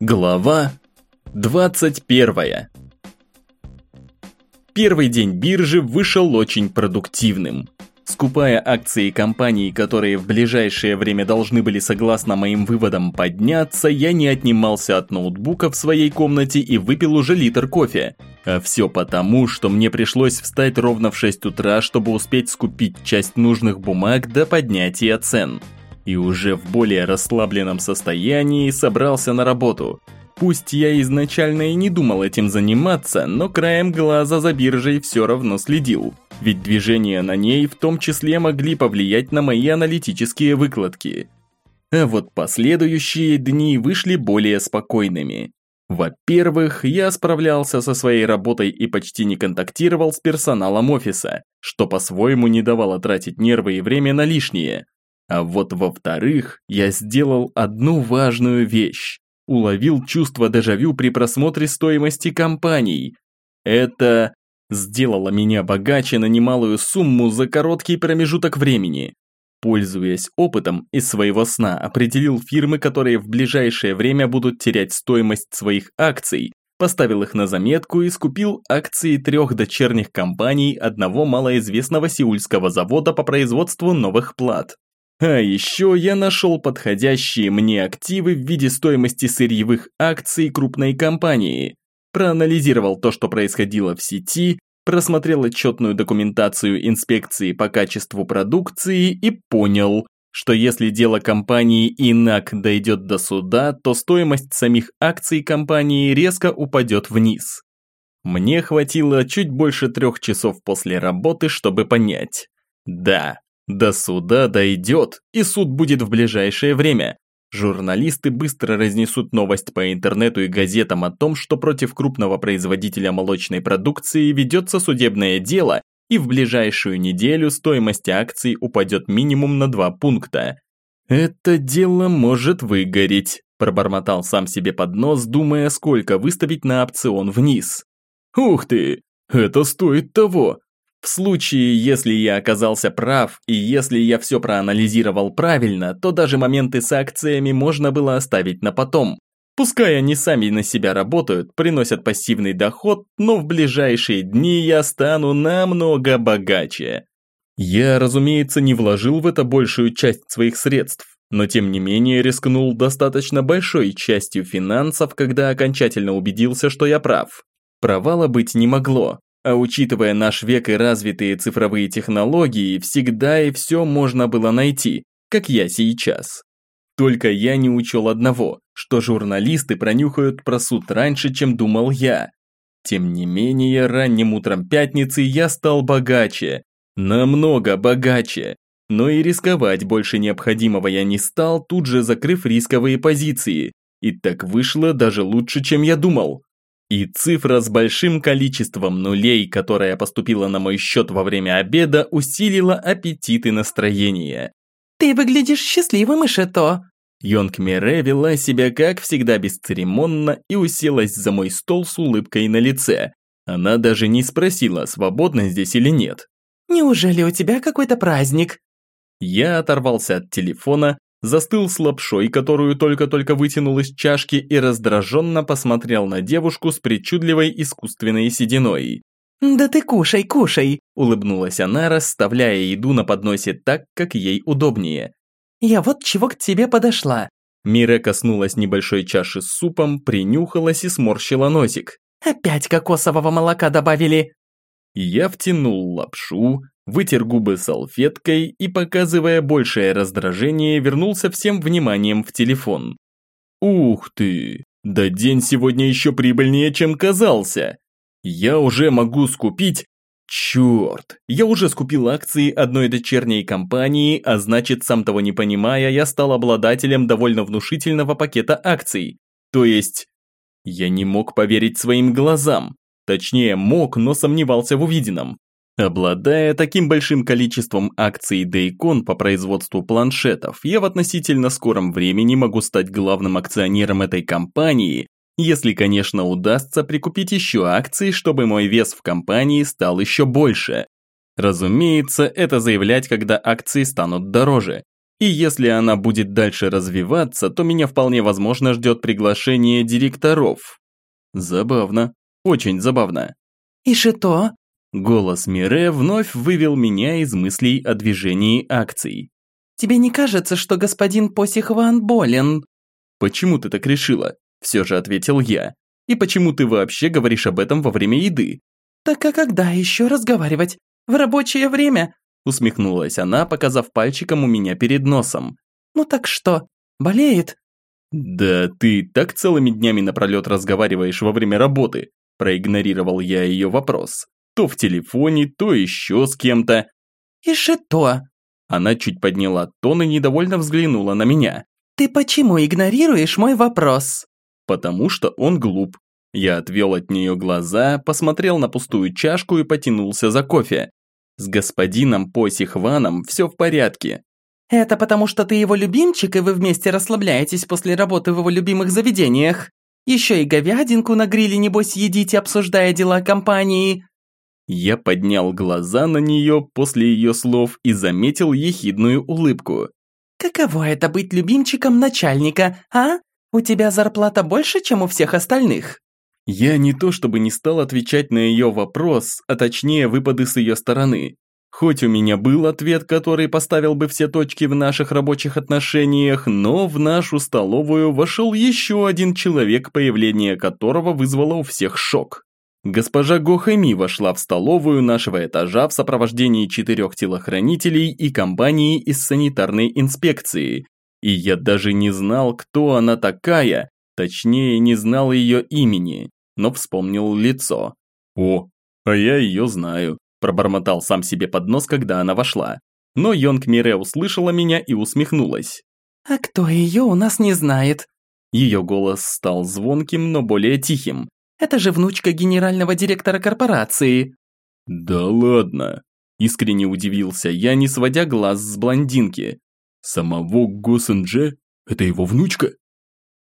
Глава 21 Первый день биржи вышел очень продуктивным. Скупая акции компаний, которые в ближайшее время должны были, согласно моим выводам, подняться, я не отнимался от ноутбука в своей комнате и выпил уже литр кофе. А все потому, что мне пришлось встать ровно в 6 утра, чтобы успеть скупить часть нужных бумаг до поднятия цен. И уже в более расслабленном состоянии собрался на работу. Пусть я изначально и не думал этим заниматься, но краем глаза за биржей все равно следил. Ведь движения на ней в том числе могли повлиять на мои аналитические выкладки. А вот последующие дни вышли более спокойными. Во-первых, я справлялся со своей работой и почти не контактировал с персоналом офиса, что по-своему не давало тратить нервы и время на лишнее. А вот во-вторых, я сделал одну важную вещь. Уловил чувство дежавю при просмотре стоимости компаний. Это сделало меня богаче на немалую сумму за короткий промежуток времени. Пользуясь опытом из своего сна, определил фирмы, которые в ближайшее время будут терять стоимость своих акций, поставил их на заметку и скупил акции трех дочерних компаний одного малоизвестного сеульского завода по производству новых плат. А еще я нашел подходящие мне активы в виде стоимости сырьевых акций крупной компании, проанализировал то, что происходило в сети, просмотрел отчетную документацию инспекции по качеству продукции и понял, что если дело компании ИНАК дойдет до суда, то стоимость самих акций компании резко упадет вниз. Мне хватило чуть больше трех часов после работы, чтобы понять. Да, до суда дойдет, и суд будет в ближайшее время. Журналисты быстро разнесут новость по интернету и газетам о том, что против крупного производителя молочной продукции ведется судебное дело, и в ближайшую неделю стоимость акций упадет минимум на 2 пункта. «Это дело может выгореть», – пробормотал сам себе под нос, думая, сколько выставить на опцион вниз. «Ух ты, это стоит того!» В случае, если я оказался прав, и если я все проанализировал правильно, то даже моменты с акциями можно было оставить на потом. Пускай они сами на себя работают, приносят пассивный доход, но в ближайшие дни я стану намного богаче. Я, разумеется, не вложил в это большую часть своих средств, но тем не менее рискнул достаточно большой частью финансов, когда окончательно убедился, что я прав. Провала быть не могло, а учитывая наш век и развитые цифровые технологии, всегда и все можно было найти, как я сейчас. Только я не учел одного, что журналисты пронюхают про суд раньше, чем думал я. Тем не менее, ранним утром пятницы я стал богаче. Намного богаче. Но и рисковать больше необходимого я не стал, тут же закрыв рисковые позиции. И так вышло даже лучше, чем я думал. И цифра с большим количеством нулей, которая поступила на мой счет во время обеда, усилила аппетит и настроение. «Ты выглядишь счастливым, Ишето!» Йонг Мире вела себя, как всегда, бесцеремонно и уселась за мой стол с улыбкой на лице. Она даже не спросила, свободно здесь или нет. «Неужели у тебя какой-то праздник?» Я оторвался от телефона, застыл с лапшой, которую только-только вытянул из чашки и раздраженно посмотрел на девушку с причудливой искусственной сединой. «Да ты кушай, кушай!» – улыбнулась она, расставляя еду на подносе так, как ей удобнее. «Я вот чего к тебе подошла!» Мира коснулась небольшой чаши с супом, принюхалась и сморщила носик. «Опять кокосового молока добавили!» Я втянул лапшу, вытер губы салфеткой и, показывая большее раздражение, вернулся всем вниманием в телефон. «Ух ты! Да день сегодня еще прибыльнее, чем казался! Я уже могу скупить Черт, я уже скупил акции одной дочерней компании, а значит, сам того не понимая, я стал обладателем довольно внушительного пакета акций. То есть, я не мог поверить своим глазам. Точнее, мог, но сомневался в увиденном. Обладая таким большим количеством акций Daycon по производству планшетов, я в относительно скором времени могу стать главным акционером этой компании, если, конечно, удастся прикупить еще акции, чтобы мой вес в компании стал еще больше. Разумеется, это заявлять, когда акции станут дороже. И если она будет дальше развиваться, то меня вполне возможно ждет приглашение директоров. Забавно, очень забавно. «И что?» Голос Мире вновь вывел меня из мыслей о движении акций. «Тебе не кажется, что господин Посихван болен?» «Почему ты так решила?» Все же ответил я. «И почему ты вообще говоришь об этом во время еды?» «Так а когда еще разговаривать? В рабочее время?» Усмехнулась она, показав пальчиком у меня перед носом. «Ну так что, болеет?» «Да ты так целыми днями напролет разговариваешь во время работы», проигнорировал я ее вопрос. То в телефоне, то еще с кем-то. «И что?» Она чуть подняла тон и недовольно взглянула на меня. «Ты почему игнорируешь мой вопрос?» «Потому что он глуп». Я отвел от нее глаза, посмотрел на пустую чашку и потянулся за кофе. С господином Посихваном все в порядке. «Это потому что ты его любимчик, и вы вместе расслабляетесь после работы в его любимых заведениях? Еще и говядинку на гриле, небось, едите, обсуждая дела компании?» Я поднял глаза на нее после ее слов и заметил ехидную улыбку. «Каково это быть любимчиком начальника, а? У тебя зарплата больше, чем у всех остальных?» Я не то чтобы не стал отвечать на ее вопрос, а точнее выпады с ее стороны. Хоть у меня был ответ, который поставил бы все точки в наших рабочих отношениях, но в нашу столовую вошел еще один человек, появление которого вызвало у всех шок. Госпожа Гохэми вошла в столовую нашего этажа в сопровождении четырех телохранителей и компании из санитарной инспекции. И я даже не знал, кто она такая, точнее не знал ее имени, но вспомнил лицо. «О, а я ее знаю», – пробормотал сам себе под нос, когда она вошла. Но Йонг Мире услышала меня и усмехнулась. «А кто ее у нас не знает?» Ее голос стал звонким, но более тихим. Это же внучка генерального директора корпорации». «Да ладно!» – искренне удивился я, не сводя глаз с блондинки. «Самого Госендже? Это его внучка?»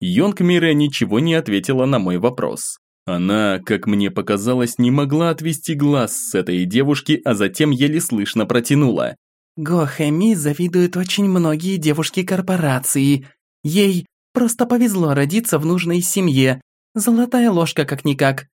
Йонг Мире ничего не ответила на мой вопрос. Она, как мне показалось, не могла отвести глаз с этой девушки, а затем еле слышно протянула. Го Хэми завидуют очень многие девушки корпорации. Ей просто повезло родиться в нужной семье, Золотая ложка как-никак.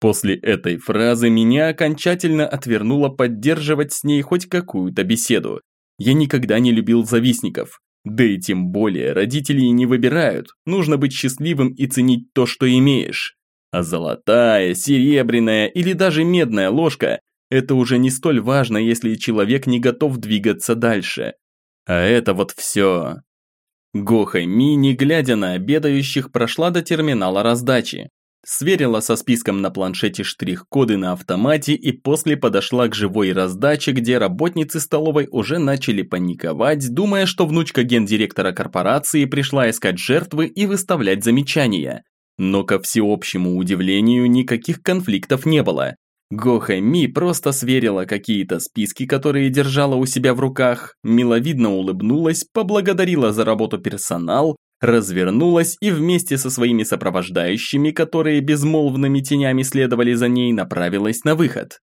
После этой фразы меня окончательно отвернуло поддерживать с ней хоть какую-то беседу. Я никогда не любил завистников. Да и тем более родители не выбирают, нужно быть счастливым и ценить то, что имеешь. А золотая, серебряная или даже медная ложка – это уже не столь важно, если человек не готов двигаться дальше. А это вот все. Гоха Ми, не глядя на обедающих, прошла до терминала раздачи. Сверила со списком на планшете штрих-коды на автомате и после подошла к живой раздаче, где работницы столовой уже начали паниковать, думая, что внучка гендиректора корпорации пришла искать жертвы и выставлять замечания. Но ко всеобщему удивлению никаких конфликтов не было. Гоха Ми просто сверила какие-то списки, которые держала у себя в руках, миловидно улыбнулась, поблагодарила за работу персонал, развернулась и вместе со своими сопровождающими, которые безмолвными тенями следовали за ней, направилась на выход.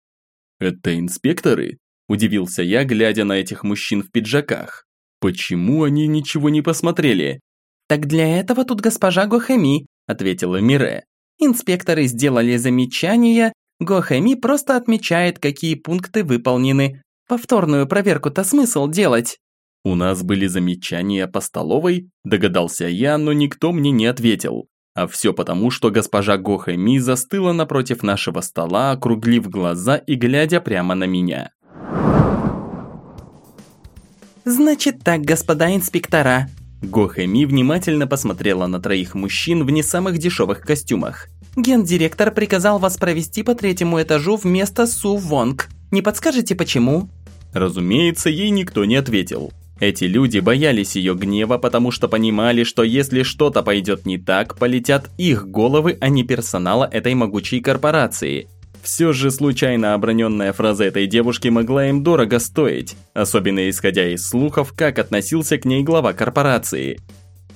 «Это инспекторы?» – удивился я, глядя на этих мужчин в пиджаках. «Почему они ничего не посмотрели?» «Так для этого тут госпожа Гохами», – ответила Мире. «Инспекторы сделали замечания, Гохэми просто отмечает, какие пункты выполнены. Повторную проверку-то смысл делать. У нас были замечания по столовой, догадался я, но никто мне не ответил. А все потому, что госпожа Гохэми застыла напротив нашего стола, округлив глаза и глядя прямо на меня. «Значит так, господа инспектора». Гохэми внимательно посмотрела на троих мужчин в не самых дешевых костюмах. Гендиректор приказал вас провести по третьему этажу вместо Су Вонг. Не подскажете почему?» Разумеется, ей никто не ответил. Эти люди боялись ее гнева, потому что понимали, что если что-то пойдет не так, полетят их головы, а не персонала этой могучей корпорации. Все же случайно оброненная фраза этой девушки могла им дорого стоить, особенно исходя из слухов, как относился к ней глава корпорации.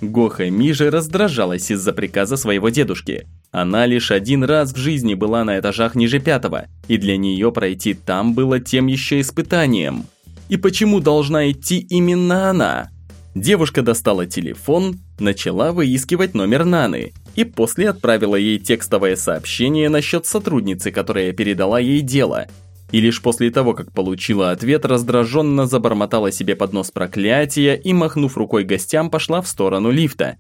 Гоха Мижи раздражалась из-за приказа своего дедушки. Она лишь один раз в жизни была на этажах ниже пятого, и для нее пройти там было тем еще испытанием. И почему должна идти именно она? Девушка достала телефон, начала выискивать номер Наны и после отправила ей текстовое сообщение насчет сотрудницы, которая передала ей дело. И лишь после того, как получила ответ, раздраженно забормотала себе под нос проклятия и, махнув рукой гостям, пошла в сторону лифта.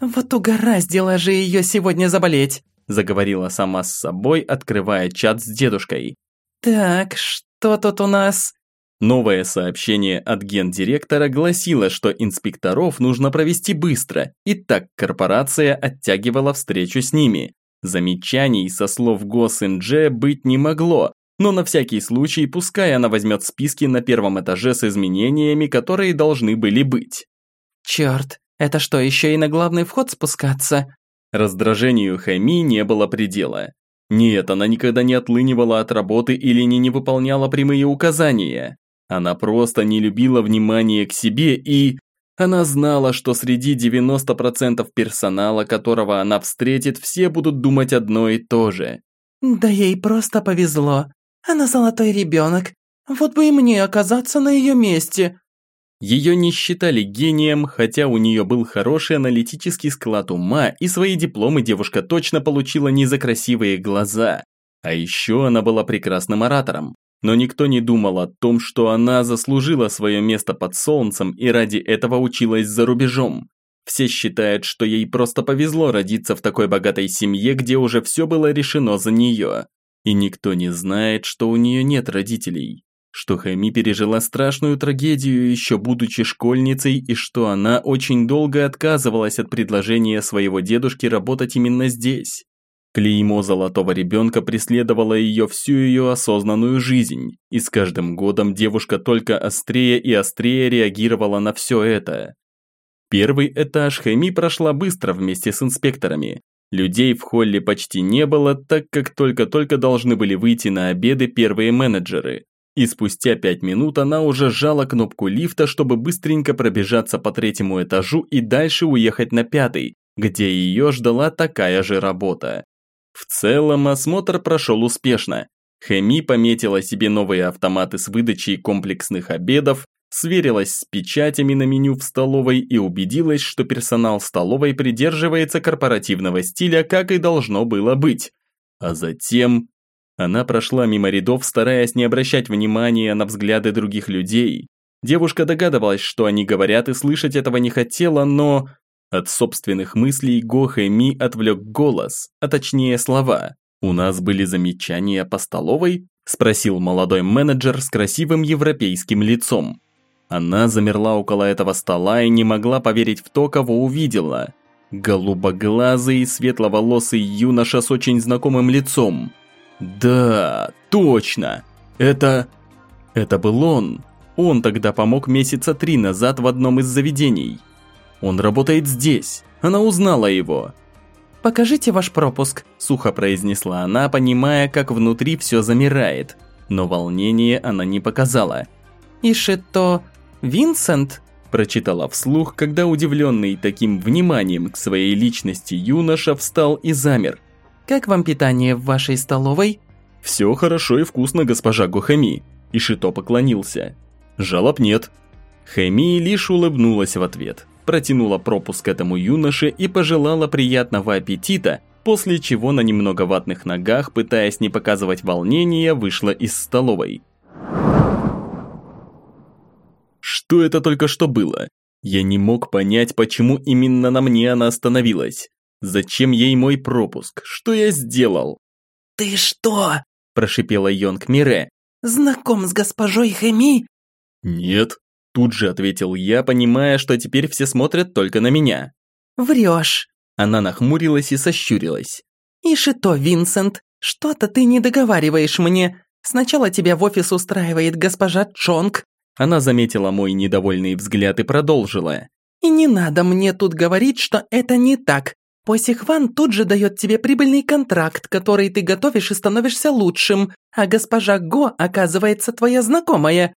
«Вот угораздило же ее сегодня заболеть!» заговорила сама с собой, открывая чат с дедушкой. «Так, что тут у нас?» Новое сообщение от гендиректора гласило, что инспекторов нужно провести быстро, и так корпорация оттягивала встречу с ними. Замечаний со слов ГосНЖ быть не могло, но на всякий случай пускай она возьмет списки на первом этаже с изменениями, которые должны были быть. Черт, это что, еще и на главный вход спускаться? Раздражению Хэми не было предела. Нет, она никогда не отлынивала от работы или не, не выполняла прямые указания. Она просто не любила внимания к себе и... Она знала, что среди 90% персонала, которого она встретит, все будут думать одно и то же. «Да ей просто повезло. Она золотой ребенок. Вот бы и мне оказаться на ее месте». Ее не считали гением, хотя у нее был хороший аналитический склад ума, и свои дипломы девушка точно получила не за красивые глаза. А еще она была прекрасным оратором. Но никто не думал о том, что она заслужила свое место под солнцем и ради этого училась за рубежом. Все считают, что ей просто повезло родиться в такой богатой семье, где уже все было решено за нее. И никто не знает, что у нее нет родителей. Что Хэми пережила страшную трагедию еще будучи школьницей и что она очень долго отказывалась от предложения своего дедушки работать именно здесь. Клеймо золотого ребенка преследовало ее всю ее осознанную жизнь, и с каждым годом девушка только острее и острее реагировала на все это. Первый этаж Хэми прошла быстро вместе с инспекторами. Людей в холле почти не было, так как только-только должны были выйти на обеды первые менеджеры. И спустя пять минут она уже сжала кнопку лифта, чтобы быстренько пробежаться по третьему этажу и дальше уехать на пятый, где ее ждала такая же работа. В целом осмотр прошел успешно. Хэми пометила себе новые автоматы с выдачей комплексных обедов, сверилась с печатями на меню в столовой и убедилась, что персонал столовой придерживается корпоративного стиля, как и должно было быть. А затем она прошла мимо рядов, стараясь не обращать внимания на взгляды других людей. Девушка догадывалась, что они говорят и слышать этого не хотела, но от собственных мыслей Го Ми отвлек голос, а точнее слова. «У нас были замечания по столовой?» – спросил молодой менеджер с красивым европейским лицом. Она замерла около этого стола и не могла поверить в то, кого увидела. Голубоглазый, светловолосый юноша с очень знакомым лицом. Да, точно. Это... Это был он. Он тогда помог месяца три назад в одном из заведений. Он работает здесь. Она узнала его. «Покажите ваш пропуск», – сухо произнесла она, понимая, как внутри все замирает. Но волнение она не показала. «Ишито... Винсент?» – прочитала вслух, когда удивленный таким вниманием к своей личности юноша встал и замер. «Как вам питание в вашей столовой?» «Все хорошо и вкусно, госпожа Гохами», – Ишито поклонился. «Жалоб нет». Хэми лишь улыбнулась в ответ протянула пропуск этому юноше и пожелала приятного аппетита, после чего на немного ватных ногах, пытаясь не показывать волнения, вышла из столовой. Что это только что было? Я не мог понять, почему именно на мне она остановилась. Зачем ей мой пропуск? Что я сделал? «Ты что?» – прошипела Йонг Мире. «Знаком с госпожой Хэми?» «Нет», Тут же ответил я, понимая, что теперь все смотрят только на меня. «Врешь!» Она нахмурилась и сощурилась. «И что, Винсент, что-то ты не договариваешь мне. Сначала тебя в офис устраивает госпожа Чонг». Она заметила мой недовольный взгляд и продолжила. «И не надо мне тут говорить, что это не так. Посихван тут же дает тебе прибыльный контракт, который ты готовишь и становишься лучшим, а госпожа Го оказывается твоя знакомая».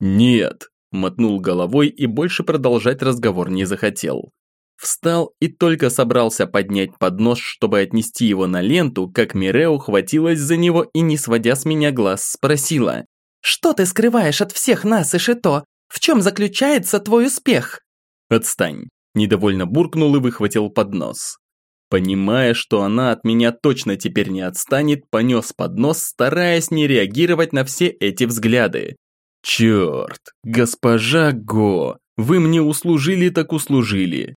«Нет», Мотнул головой и больше продолжать разговор не захотел. Встал и только собрался поднять поднос, чтобы отнести его на ленту, как Мирео хватилась за него и, не сводя с меня глаз, спросила. «Что ты скрываешь от всех нас, Ишито? В чем заключается твой успех?» Отстань. Недовольно буркнул и выхватил поднос. Понимая, что она от меня точно теперь не отстанет, понес поднос, стараясь не реагировать на все эти взгляды. Черт, госпожа Го, вы мне услужили так услужили.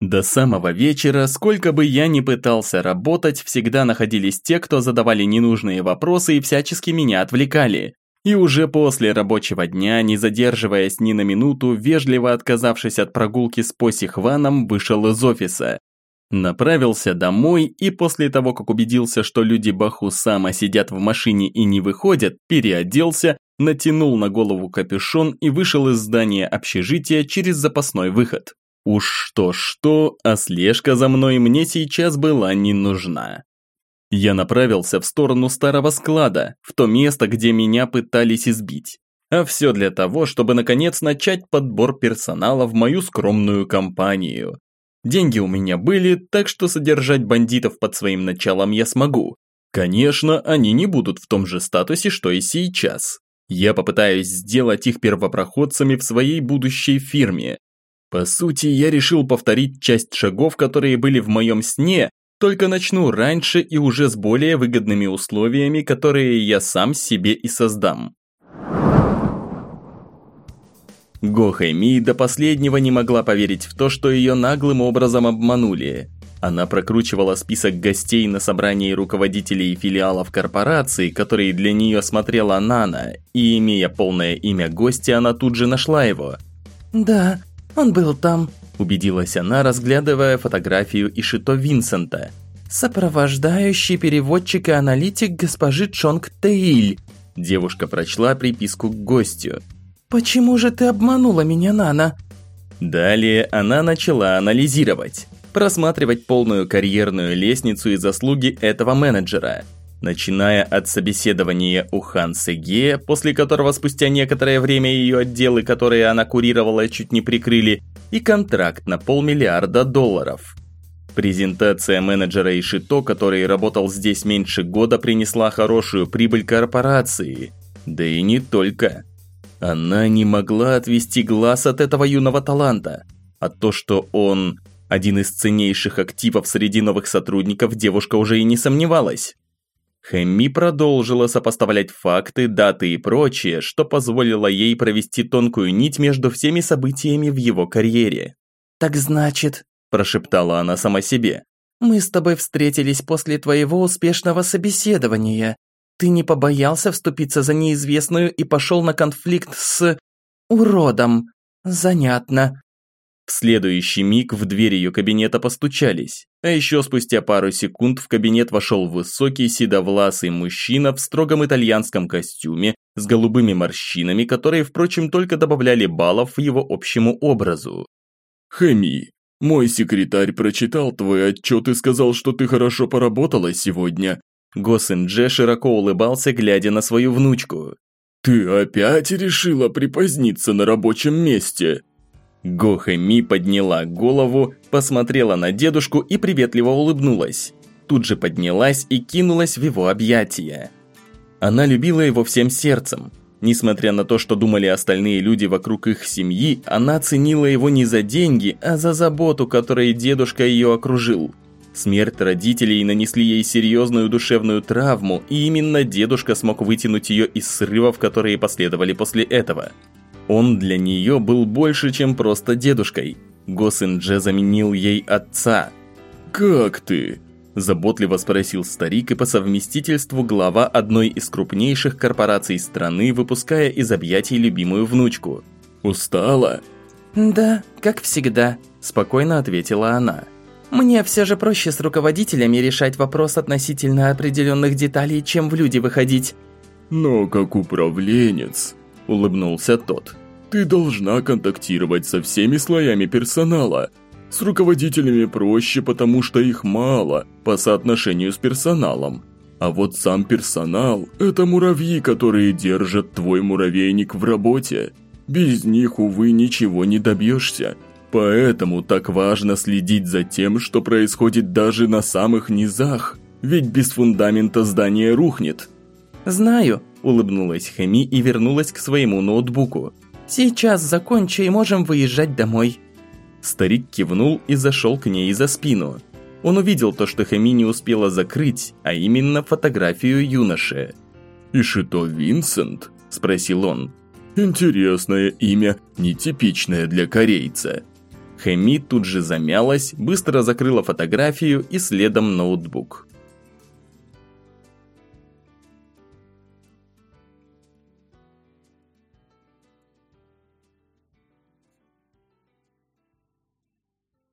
До самого вечера, сколько бы я ни пытался работать, всегда находились те, кто задавали ненужные вопросы и всячески меня отвлекали. И уже после рабочего дня, не задерживаясь ни на минуту, вежливо отказавшись от прогулки с посихваном, вышел из офиса. Направился домой и после того, как убедился, что люди Бахусама сидят в машине и не выходят, переоделся, натянул на голову капюшон и вышел из здания общежития через запасной выход. Уж что-что, а слежка за мной мне сейчас была не нужна. Я направился в сторону старого склада, в то место, где меня пытались избить. А все для того, чтобы наконец начать подбор персонала в мою скромную компанию. Деньги у меня были, так что содержать бандитов под своим началом я смогу. Конечно, они не будут в том же статусе, что и сейчас. Я попытаюсь сделать их первопроходцами в своей будущей фирме. По сути, я решил повторить часть шагов, которые были в моем сне, только начну раньше и уже с более выгодными условиями, которые я сам себе и создам. Го Хэми до последнего не могла поверить в то, что ее наглым образом обманули. Она прокручивала список гостей на собрании руководителей филиалов корпорации, которые для нее смотрела Нана, и имея полное имя гостя, она тут же нашла его. «Да, он был там», убедилась она, разглядывая фотографию Ишито Винсента. «Сопровождающий переводчик и аналитик госпожи Чонг Тэиль». Девушка прочла приписку к гостю. «Почему же ты обманула меня, Нана?» Далее она начала анализировать, просматривать полную карьерную лестницу и заслуги этого менеджера – начиная от собеседования у Хан Сэге, после которого спустя некоторое время ее отделы, которые она курировала, чуть не прикрыли, и контракт на полмиллиарда долларов. Презентация менеджера Ишито, который работал здесь меньше года, принесла хорошую прибыль корпорации. Да и не только. Она не могла отвести глаз от этого юного таланта. А то, что он один из ценнейших активов среди новых сотрудников, девушка уже и не сомневалась. Хэмми продолжила сопоставлять факты, даты и прочее, что позволило ей провести тонкую нить между всеми событиями в его карьере. «Так значит», – прошептала она сама себе, «мы с тобой встретились после твоего успешного собеседования. Ты не побоялся вступиться за неизвестную и пошел на конфликт с... уродом. Занятно. В следующий миг в дверь ее кабинета постучались, а еще спустя пару секунд в кабинет вошел высокий седовласый мужчина в строгом итальянском костюме с голубыми морщинами, которые, впрочем, только добавляли баллов его общему образу. «Хэми, мой секретарь прочитал твой отчет и сказал, что ты хорошо поработала сегодня». Госиндже широко улыбался, глядя на свою внучку. «Ты опять решила припоздниться на рабочем месте?» Гохэми подняла голову, посмотрела на дедушку и приветливо улыбнулась. Тут же поднялась и кинулась в его объятия. Она любила его всем сердцем. Несмотря на то, что думали остальные люди вокруг их семьи, она ценила его не за деньги, а за заботу, которой дедушка ее окружил. Смерть родителей нанесли ей серьезную душевную травму, и именно дедушка смог вытянуть ее из срывов, которые последовали после этого. Он для нее был больше, чем просто дедушкой. Госиндже заменил ей отца. «Как ты?» – заботливо спросил старик и по совместительству глава одной из крупнейших корпораций страны, выпуская из объятий любимую внучку. «Устала?» «Да, как всегда», – спокойно ответила она. «Мне все же проще с руководителями решать вопрос относительно определенных деталей, чем в люди выходить». «Но как управленец», – улыбнулся тот. «Ты должна контактировать со всеми слоями персонала. С руководителями проще, потому что их мало по соотношению с персоналом. А вот сам персонал – это муравьи, которые держат твой муравейник в работе. Без них, увы, ничего не добьешься. Поэтому так важно следить за тем, что происходит даже на самых низах. Ведь без фундамента здание рухнет. «Знаю», улыбнулась Хэми и вернулась к своему ноутбуку. «Сейчас закончу и можем выезжать домой». Старик кивнул и зашел к ней за спину. Он увидел то, что Хэми не успела закрыть, а именно фотографию юноши. «Ишито Винсент?» – спросил он. «Интересное имя, нетипичное для корейца». Хэми тут же замялась, быстро закрыла фотографию и следом ноутбук.